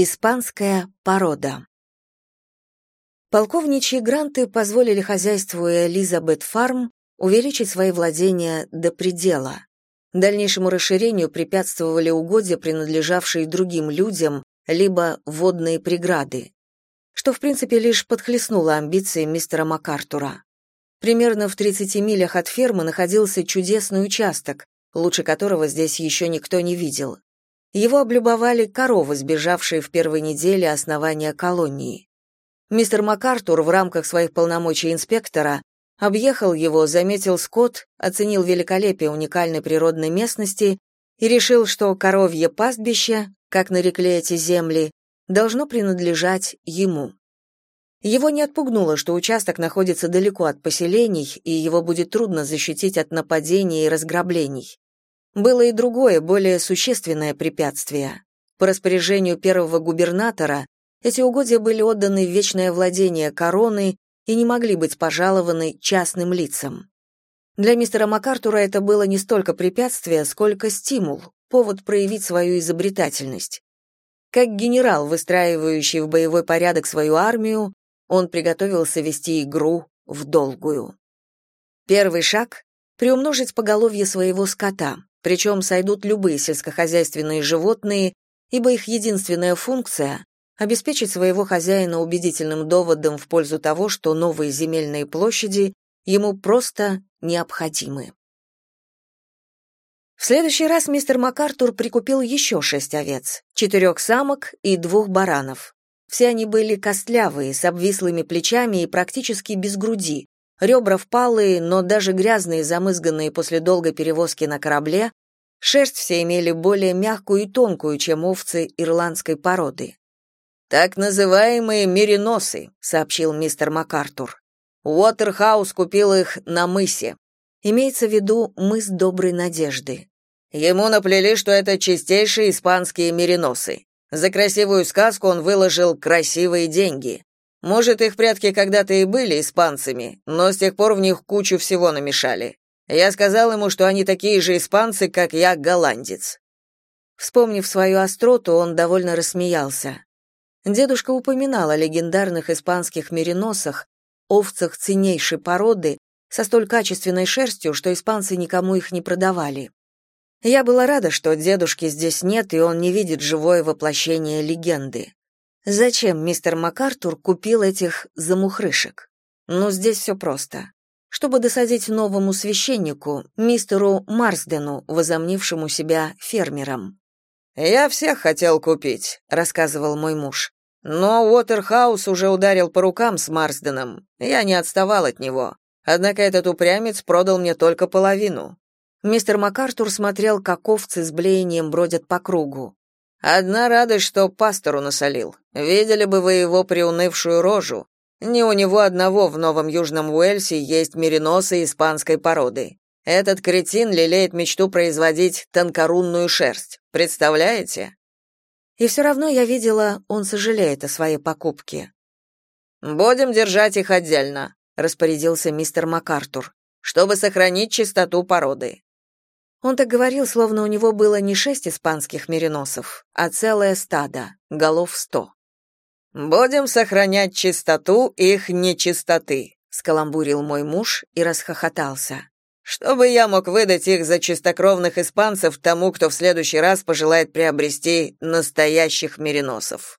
Испанская порода. Полковничьи гранты позволили хозяйству Элизабет Фарм увеличить свои владения до предела. Дальнейшему расширению препятствовали угодья, принадлежавшие другим людям, либо водные преграды, что в принципе лишь подхлестнуло амбиции мистера МакАртура. Примерно в 30 милях от фермы находился чудесный участок, лучше которого здесь еще никто не видел. Его облюбовали коровы, сбежавшие в первой неделе основания колонии. Мистер МакАртур в рамках своих полномочий инспектора объехал его, заметил скот, оценил великолепие уникальной природной местности и решил, что коровье пастбище, как нарекли эти земли, должно принадлежать ему. Его не отпугнуло, что участок находится далеко от поселений, и его будет трудно защитить от нападений и разграблений. Было и другое, более существенное препятствие. По распоряжению первого губернатора эти угодья были отданы в вечное владение короны и не могли быть пожалованы частным лицам. Для мистера МакАртура это было не столько препятствие, сколько стимул, повод проявить свою изобретательность. Как генерал, выстраивающий в боевой порядок свою армию, он приготовился вести игру в долгую. Первый шаг — приумножить поголовье своего скота, причем сойдут любые сельскохозяйственные животные, ибо их единственная функция — обеспечить своего хозяина убедительным доводом в пользу того, что новые земельные площади ему просто необходимы. В следующий раз мистер МакАртур прикупил еще шесть овец, четырех самок и двух баранов. Все они были костлявые, с обвислыми плечами и практически без груди, ребра впалые, но даже грязные, замызганные после долгой перевозки на корабле, шерсть все имели более мягкую и тонкую, чем овцы ирландской породы. «Так называемые мериносы», — сообщил мистер МакАртур. «Уотерхаус купил их на мысе. Имеется в виду мыс Доброй Надежды. Ему наплели, что это чистейшие испанские мериносы. За красивую сказку он выложил красивые деньги. Может, их предки когда-то и были испанцами, но с тех пор в них кучу всего намешали. Я сказал ему, что они такие же испанцы, как я, голландец. Вспомнив свою остроту, он довольно рассмеялся. Дедушка упоминал о легендарных испанских мериносах, овцах ценнейшей породы, со столь качественной шерстью, что испанцы никому их не продавали. Я была рада, что дедушки здесь нет, и он не видит живое воплощение легенды. Зачем мистер МакАртур купил этих замухрышек? Ну, здесь все просто. Чтобы досадить новому священнику, мистеру Марсдену, возомнившему себя фермером. «Я всех хотел купить», — рассказывал мой муж. «Но Уотерхаус уже ударил по рукам с Марсденом. Я не отставал от него. Однако этот упрямец продал мне только половину. Мистер МакАртур смотрел, как овцы с блеянием бродят по кругу. «Одна радость, что пастору насолил. Видели бы вы его приунывшую рожу. Не у него одного в Новом Южном Уэльсе есть мериносы испанской породы. Этот кретин лелеет мечту производить тонкорунную шерсть. Представляете?» И все равно я видела, он сожалеет о своей покупке. «Будем держать их отдельно», — распорядился мистер МакАртур, «чтобы сохранить чистоту породы. Он так говорил, словно у него было не шесть испанских мериносов, а целое стадо, голов сто. «Будем сохранять чистоту их нечистоты», — скаламбурил мой муж и расхохотался. «Чтобы я мог выдать их за чистокровных испанцев тому, кто в следующий раз пожелает приобрести настоящих мериносов».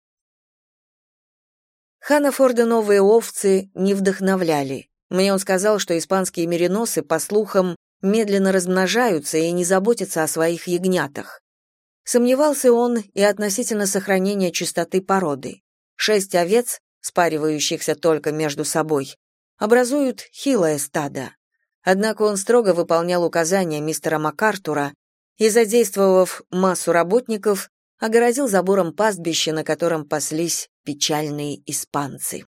Ханафорда новые овцы не вдохновляли. Мне он сказал, что испанские мериносы, по слухам, медленно размножаются и не заботятся о своих ягнятах. Сомневался он и относительно сохранения чистоты породы. Шесть овец, спаривающихся только между собой, образуют хилое стадо. Однако он строго выполнял указания мистера МакАртура и, задействовав массу работников, огородил забором пастбище, на котором паслись печальные испанцы.